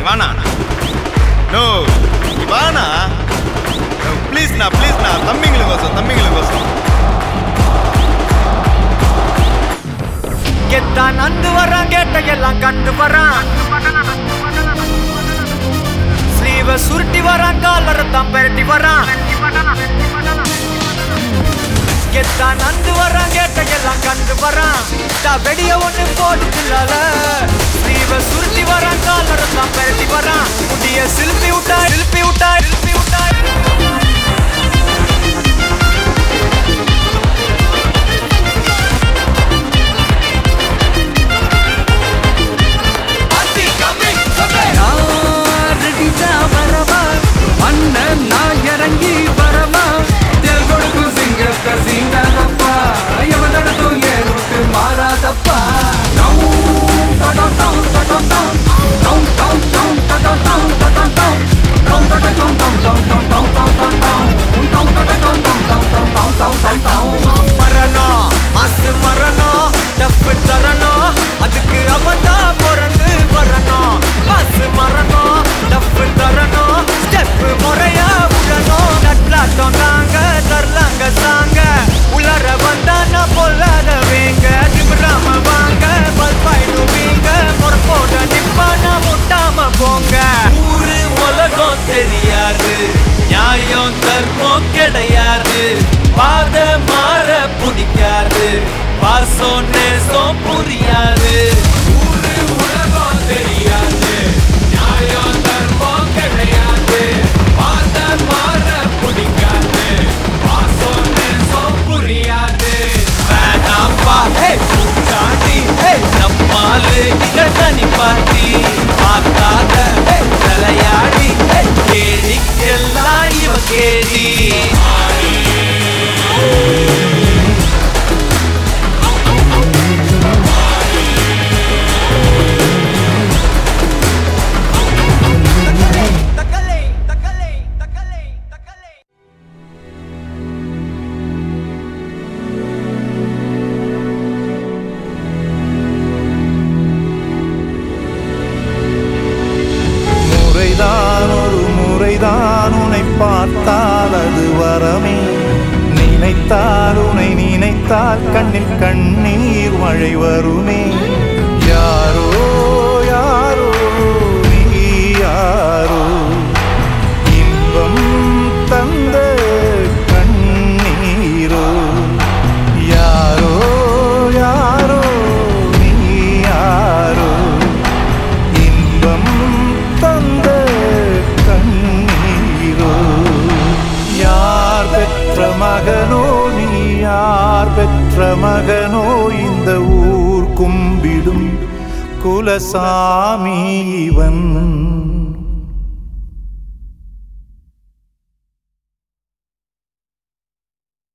Ivana? No இவானா? ப்ளீஸ்ண்ணா ப்ளீஸ்ண்ணா தம்பிங்களுக்கு வசம் தம்பிங்களுக்கு வசம் கெத்தான் அந்து வரான் கேட்டையெல்லாம் கண்டு வரான் ஸ்லீவ சுருட்டி வரான் காலர் தான் பெரட்டி வரான் கெத்தான் அந்து வரான் கேட்டையெல்லாம் கண்டு வரான் வெடிய ஒன்று போட்டு இவன் சுருட்டி வரான் கால் நடத்தான் பரட்டி வரான். முடிய சிலுப்பி விட்டா சிலுப்பி தர்மம் கிடையாது பாத மாற பிடிக்காது. பாசம் நேசம் புரியாது. ஊரு உலகம் தெரியாது. நியாயம் தர்மம் கிடையாது. பாத மாற பிடிக்காது. பாசம் நேசம் புரியாது. வேணாம்பா ஹே பூச்சாண்டி ஹே நம்மாலு இங்க தனி பார்க்காத தலையாடி. கேடிக்கெல்லாம் இவ கேடி முறைதான் உனை பார்த்தால் அது வரமே. நினைத்தால் உனை நினைத்தால் கண்ணில் கண்ணீர் மழை வருமே. மகனோ நீ யார்? பெற்ற மகனோ இந்த ஊர் கும்பிடும் குலசாமி இவன்.